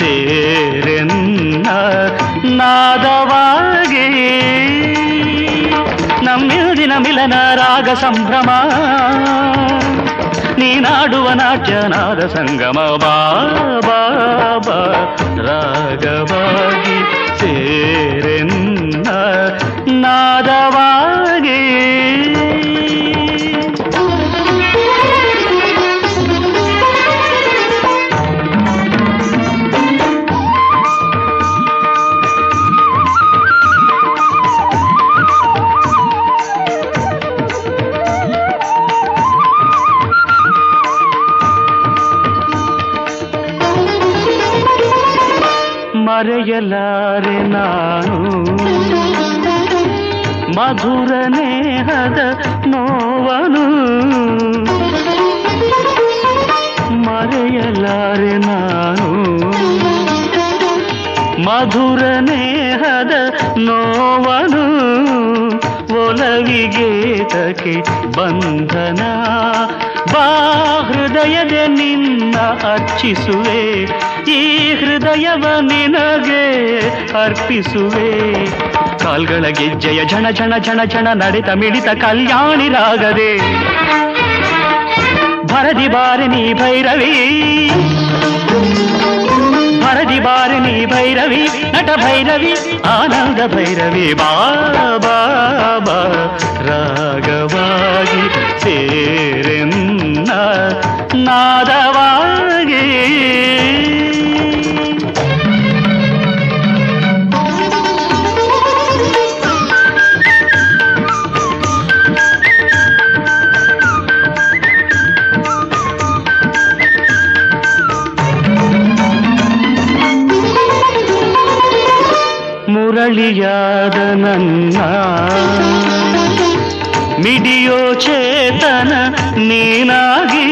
ಸೇರೆನ್ನ ನಾದವಾಗಿ. ನಮ್ಮಿಲ್ದಿನ ಮಿಲನ ರಾಗ ಸಂಭ್ರಮ. ನೀನಾಡುವ ನಾಟ್ಯ ನಾದ ಸಂಗಮ ಬಾ ಬಾ ಬಾ ರಾಗವಾಗಿ. ಮರೆಯಲಾರೆ ನಾನು. ಮಧುರ ನೇಹದ ನೋವನು. ಮರೆಯಲಾರೆ ನಾನು. ಮಧುರ ನೇಹದ ನೋವನು. ಒಲವಿಗೇತಕ್ಕೆ ಬಂಧನ ಬಾ ಹೃದಯದ ನಿನ್ನ ಅರ್ಚಿಸುವೆ, ಈ ಹೃದಯವ ನಿನಗೆ ಅರ್ಪಿಸುವೆ. ಕಾಲ್ಗಳ ಗೆಜ್ಜೆಯ ಝಣ ಝಣ ಝಣ ಝಣ ನಡೆತ ಮಿಡಿತ ಕಲ್ಯಾಣಿ ರಾಗದೆ ಬಾರಿ ನೀ ಭೈರವಿ. ಭರದಿ ಬಾರಿನಿ ಭೈರವಿ ನಟ ಭೈರವಿ ಆನಂದ ಭೈರವಿ ಬಾ ಬಾ ಬಾ ರಾಗವಾಗಿ ಸೇರೆನ್ನ ನಾದವಾಗಿ ಮುರಳಿಯಾದ ನನ್ನ ಮಿಡಿಯೋ ಚೇತನ ನೀನಾಗಿ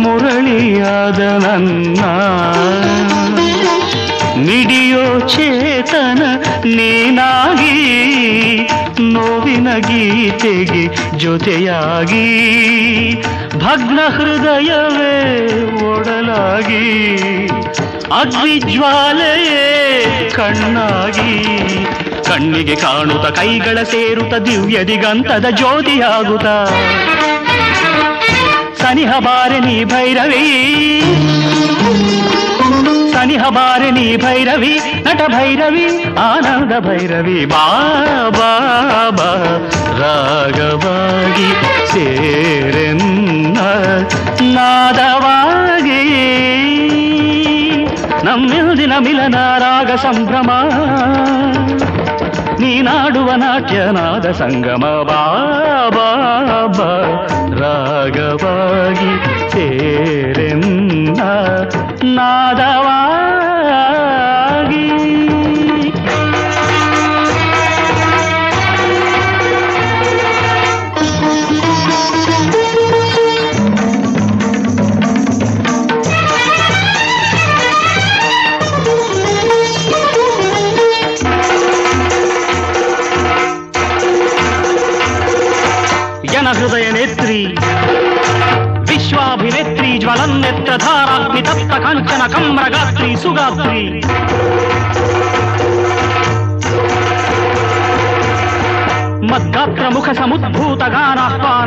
ಮುರಳಿಯಾದ ನನ್ನ ಮಿಡಿಯೋ ಚೇತನ ನೀನಾಗಿ ನೋವಿನ ಗೀತೆಗೆ ಜೊತೆಯಾಗಿ ಭಗ್ನ ಹೃದಯವೇ ಒಡಲಾಗಿ ಅಗ್ನಿಜ್ವಾಲೆಯೇ ಕಣ್ಣಾಗಿ ಕಣ್ಣಿಗೆ ಕಾಣುತ್ತ ಕೈಗಳ ಸೇರುತ್ತ ದಿವ್ಯ ದಿಗಂತದ ಜ್ಯೋತಿಯಾಗುತ್ತ ಸನಿಹ ಬಾರಿನಿ ಭೈರವಿ ಸನಿಹ ಬಾರಿನಿ ಭೈರವಿ ನಟ ಭೈರವಿ ಆನಂದ ಭೈರವಿ ಬಾ ಬಾ ಬಾ ರಾಗವಾಗಿ ಸೇರೆನ್ನ ನಾದವಾಗಿ ನಮ್ಮಿಲ್ದಿನ ಮಿಲನ ರಾಗ ಸಂಭ್ರಮ ನೀನಾಡುವ ನಾಟ್ಯನಾದ ಸಂಗಮ ಬಾ ಬಾ ಬಾ ರಾಗವಾಗಿ ಸೇರೆನ್ನ ನಾದವಾಗಿ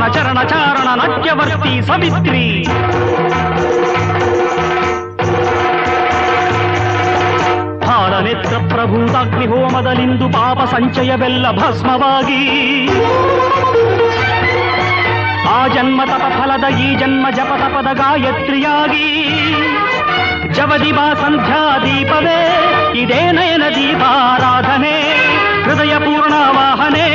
ಚರಣ ಚಾರಣ ನಾಟ್ಯವರ್ತಿ ಸವಿತ್ರಿ ಹಾಲನೆತ್ರ ಪ್ರಭೂತಾಗ್ನಿ ಹೋಮದಲಿಂದು ಪಾಪ ಸಂಚಯವೆಲ್ಲ ಭಸ್ಮವಾಗಿ ಆ ಜನ್ಮ ತಪ ಫಲದ ಈ ಜನ್ಮ ಜಪ ತಪದ ಗಾಯತ್ರಿಯಾಗಿ ಜವದಿಬಾ ಸಂಧ್ಯಾ ದೀಪವೇ ಇದೇ ನಯನ ದೀಪಾರಾಧನೆ ಹೃದಯ ಪೂರ್ಣ ವಾಹನೆ